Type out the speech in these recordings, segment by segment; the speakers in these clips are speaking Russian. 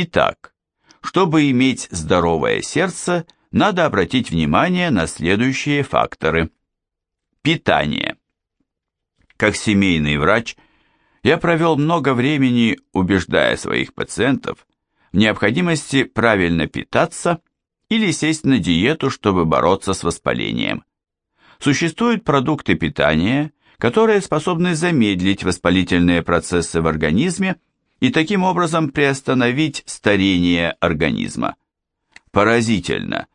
Итак, чтобы иметь здоровое сердце, надо обратить внимание на следующие факторы. Питание. Как семейный врач, я провел много времени, убеждая своих пациентов в необходимости правильно питаться или сесть на диету, чтобы бороться с воспалением. Существуют продукты питания, которые способны замедлить воспалительные процессы в организме и таким образом приостановить старение организма. Поразительно,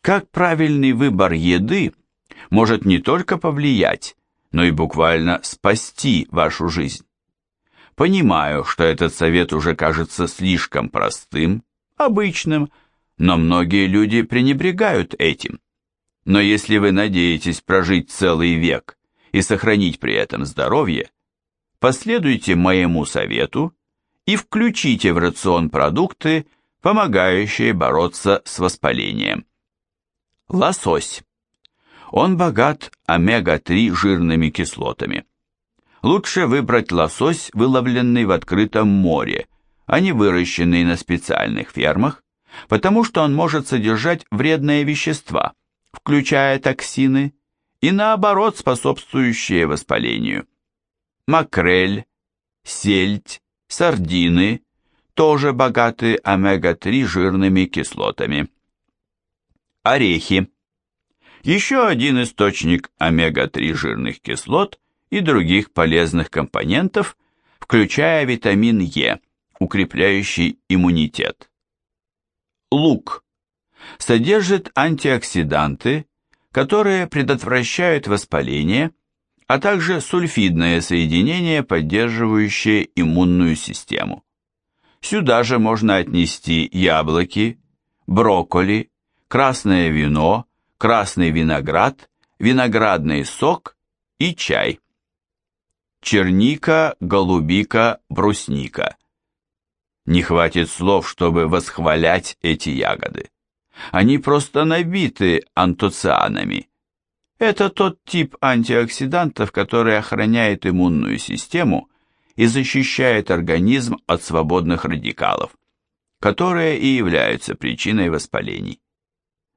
как правильный выбор еды может не только повлиять, но и буквально спасти вашу жизнь. Понимаю, что этот совет уже кажется слишком простым, обычным, но многие люди пренебрегают этим. Но если вы надеетесь прожить целый век и сохранить при этом здоровье, последуйте моему совету и включите в рацион продукты, помогающие бороться с воспалением. Лосось. Он богат омега-3 жирными кислотами. Лучше выбрать лосось, выловленный в открытом море, а не выращенный на специальных фермах, потому что он может содержать вредные вещества, включая токсины, и наоборот способствующие воспалению. Макрель, сельдь, сардины тоже богаты омега-3 жирными кислотами. Орехи. Еще один источник омега-3 жирных кислот и других полезных компонентов, включая витамин Е, укрепляющий иммунитет. Лук содержит антиоксиданты, которые предотвращают воспаление, а также сульфидное соединение, поддерживающее иммунную систему. Сюда же можно отнести яблоки, брокколи, красное вино, красный виноград, виноградный сок и чай. Черника, голубика, брусника. Не хватит слов, чтобы восхвалять эти ягоды. Они просто набиты антоцианами. Это тот тип антиоксидантов, который охраняет иммунную систему и защищает организм от свободных радикалов, которые и являются причиной воспалений.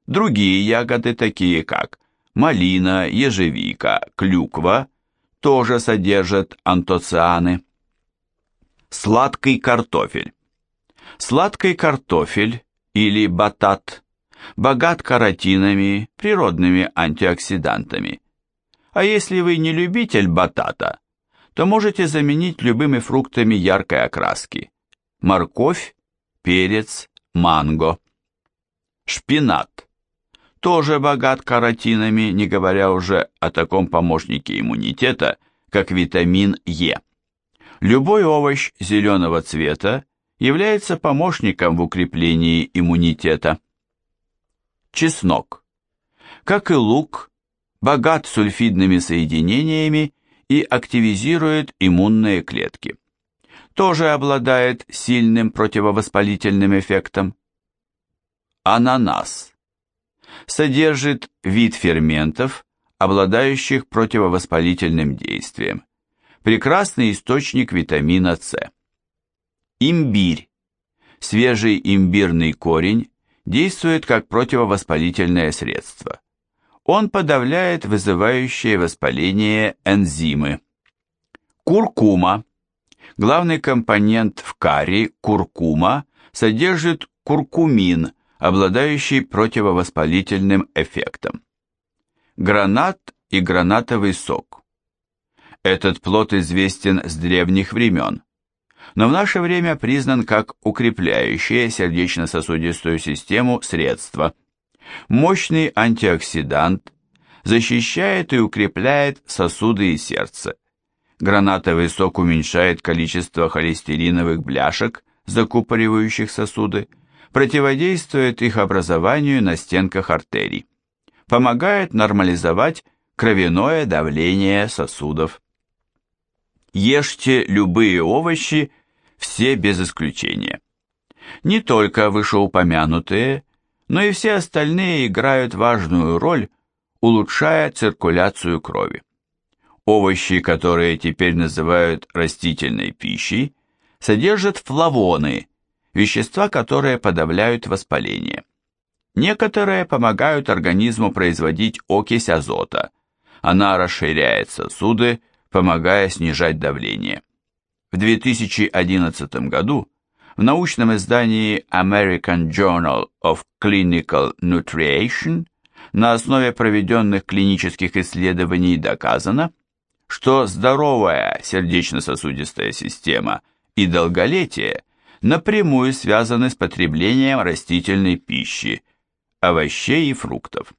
Другие ягоды, такие как малина, ежевика, клюква, тоже содержат антоцианы. Сладкий картофель. Сладкий картофель или батат богат каротинами, природными антиоксидантами. А если вы не любитель батата, то можете заменить любыми фруктами яркой окраски. Морковь, перец, манго. Шпинат. Тоже богат каротинами, не говоря уже о таком помощнике иммунитета, как витамин Е. Любой овощ зеленого цвета является помощником в укреплении иммунитета. Чеснок. Как и лук, богат сульфидными соединениями и активизирует иммунные клетки. Тоже обладает сильным противовоспалительным эффектом. Ананас. Содержит вид ферментов, обладающих противовоспалительным действием. Прекрасный источник витамина С. Имбирь. Свежий имбирный корень действует как противовоспалительное средство. Он подавляет вызывающие воспаление энзимы. Куркума. Главный компонент в карри, куркума, содержит куркумин, обладающий противовоспалительным эффектом. Гранат и гранатовый сок. Этот плод известен с древних времен, но в наше время признан как укрепляющее сердечно-сосудистую систему средство. Мощный антиоксидант, защищает и укрепляет сосуды и сердце. Гранатовый сок уменьшает количество холестериновых бляшек, закупоривающих сосуды, противодействует их образованию на стенках артерий, помогает нормализовать кровяное давление сосудов. Ешьте любые овощи, все без исключения. Не только вышеупомянутые, но и все остальные играют важную роль, улучшая циркуляцию крови. Овощи, которые теперь называют растительной пищей, содержат флавоны, вещества, которые подавляют воспаление. Некоторые помогают организму производить окись азота. Она расширяет сосуды, помогая снижать давление. В 2011 году в научном издании American Journal of Clinical Nutrition на основе проведенных клинических исследований доказано, что здоровая сердечно-сосудистая система и долголетие напрямую связаны с потреблением растительной пищи, овощей и фруктов.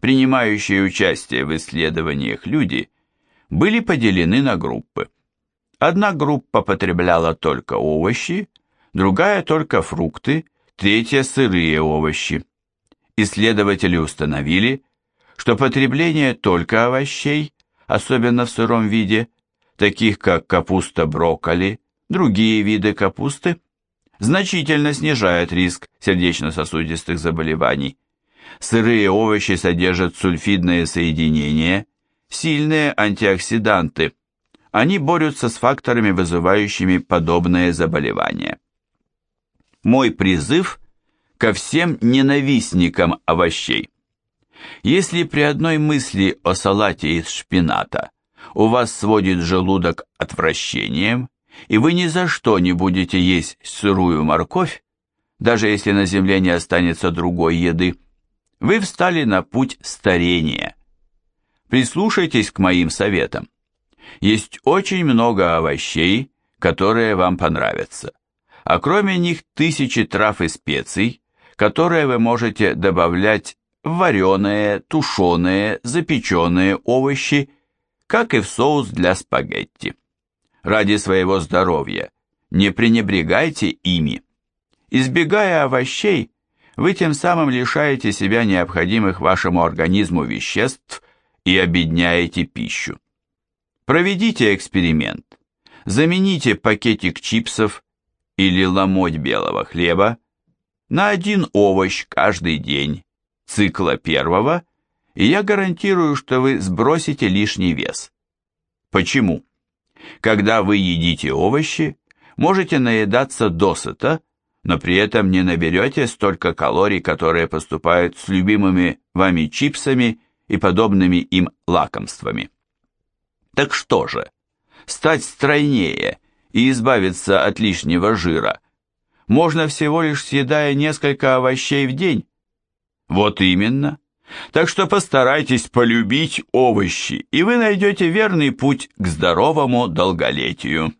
Принимающие участие в исследованиях люди были поделены на группы. Одна группа потребляла только овощи, другая только фрукты, третья сырые овощи. Исследователи установили, что потребление только овощей, особенно в сыром виде, таких как капуста брокколи, другие виды капусты, значительно снижает риск сердечно-сосудистых заболеваний. Сырые овощи содержат сульфидные соединения, сильные антиоксиданты. Они борются с факторами, вызывающими подобные заболевания. Мой призыв ко всем ненавистникам овощей. Если при одной мысли о салате из шпината у вас сводит желудок отвращением, и вы ни за что не будете есть сырую морковь, даже если на земле не останется другой еды, вы встали на путь старения. Прислушайтесь к моим советам. Есть очень много овощей, которые вам понравятся, а кроме них тысячи трав и специй, которые вы можете добавлять в вареные, тушеные, запеченные овощи, как и в соус для спагетти ради своего здоровья. Не пренебрегайте ими. Избегая овощей, вы тем самым лишаете себя необходимых вашему организму веществ и обедняете пищу. Проведите эксперимент. Замените пакетик чипсов или ломоть белого хлеба на один овощ каждый день цикла первого, и я гарантирую, что вы сбросите лишний вес. Почему? Когда вы едите овощи, можете наедаться досыта, но при этом не наберете столько калорий, которые поступают с любимыми вами чипсами и подобными им лакомствами. Так что же, стать стройнее и избавиться от лишнего жира можно всего лишь съедая несколько овощей в день? Вот именно. Так что постарайтесь полюбить овощи, и вы найдете верный путь к здоровому долголетию.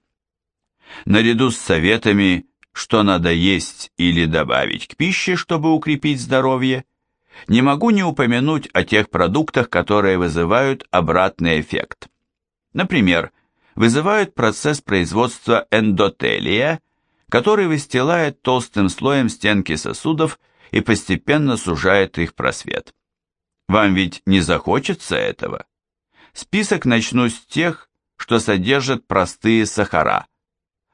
Наряду с советами, что надо есть или добавить к пище, чтобы укрепить здоровье, не могу не упомянуть о тех продуктах, которые вызывают обратный эффект. Например, вызывают процесс производства эндотелия, который выстилает толстым слоем стенки сосудов и постепенно сужает их просвет. Вам ведь не захочется этого? Список начну с тех, что содержат простые сахара.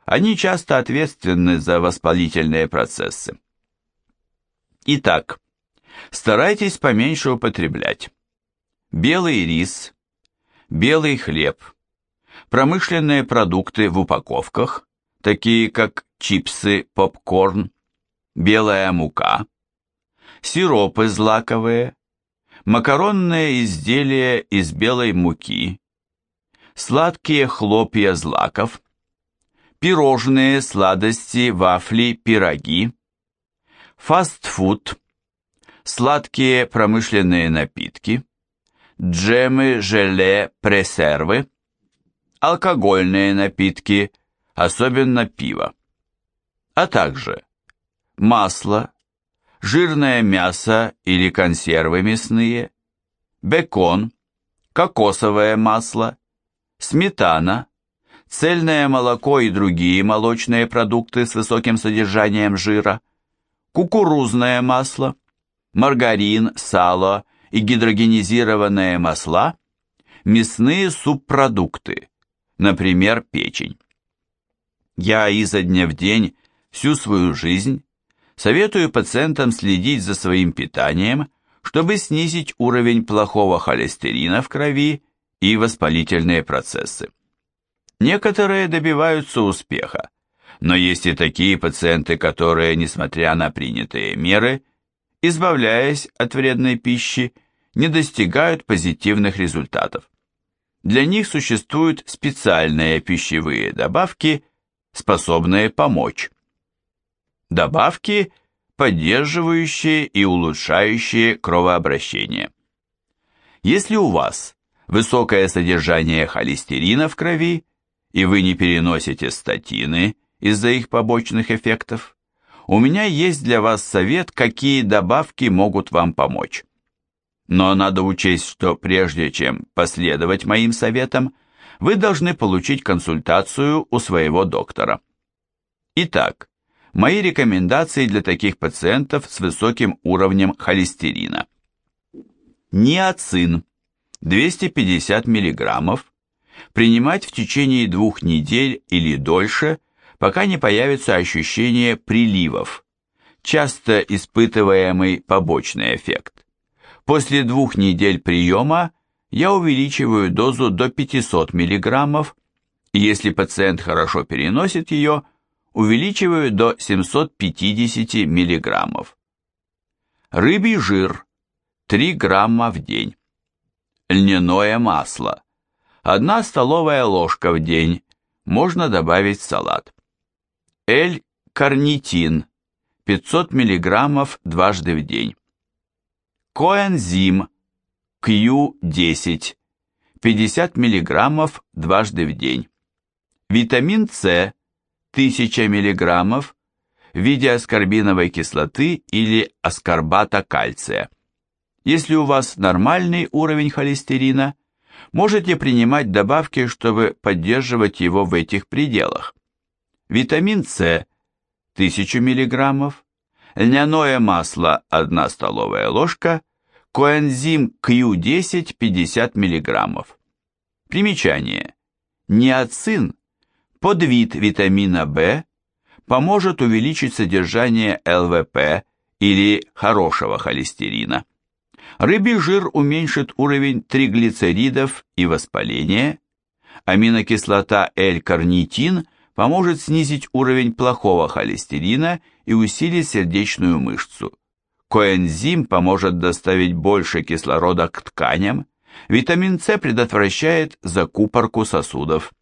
Они часто ответственны за воспалительные процессы. Итак, старайтесь поменьше употреблять. Белый рис, белый хлеб, промышленные продукты в упаковках, такие как чипсы, попкорн, белая мука, сиропы злаковые, макаронные изделия из белой муки, сладкие хлопья злаков, пирожные, сладости, вафли, пироги, фастфуд, сладкие промышленные напитки, джемы, желе, пресервы, алкогольные напитки, особенно пиво, а также масло, жирное мясо или консервы мясные, бекон, кокосовое масло, сметана, цельное молоко и другие молочные продукты с высоким содержанием жира, кукурузное масло, маргарин, сало и гидрогенизированные масла, мясные субпродукты, например, печень. Я изо дня в день всю свою жизнь советую пациентам следить за своим питанием, чтобы снизить уровень плохого холестерина в крови и воспалительные процессы. Некоторые добиваются успеха, Но есть и такие пациенты, которые, несмотря на принятые меры, избавляясь от вредной пищи, не достигают позитивных результатов. Для них существуют специальные пищевые добавки, способные помочь. Добавки, поддерживающие и улучшающие кровообращение. Если у вас высокое содержание холестерина в крови, и вы не переносите статины из-за их побочных эффектов, у меня есть для вас совет, какие добавки могут вам помочь. Но надо учесть, что прежде чем последовать моим советам, вы должны получить консультацию у своего доктора. Итак, мои рекомендации для таких пациентов с высоким уровнем холестерина. Ниацин 250 мг принимать в течение двух недель или дольше, пока не появится ощущение приливов, часто испытываемый побочный эффект. После двух недель приема я увеличиваю дозу до 500 мг, и если пациент хорошо переносит ее, увеличиваю до 750 мг. Рыбий жир 3 грамма в день. Льняное масло 1 столовая ложка в день, можно добавить в салат. L-карнитин 500 мг дважды в день. Коэнзим Q10 50 мг дважды в день. Витамин С 1000 мг в виде аскорбиновой кислоты или аскорбата кальция. Если у вас нормальный уровень холестерина, можете принимать добавки, чтобы поддерживать его в этих пределах. Витамин С 1000 мг, льняное масло 1 столовая ложка, коэнзим Q10 50 мг. Примечание. Ниацин, подвид витамина В, поможет увеличить содержание ЛВП или хорошего холестерина. Рыбий жир уменьшит уровень триглицеридов и воспаления. Аминокислота L-карнитин поможет снизить уровень плохого холестерина и усилить сердечную мышцу. Коэнзим поможет доставить больше кислорода к тканям. Витамин С предотвращает закупорку сосудов.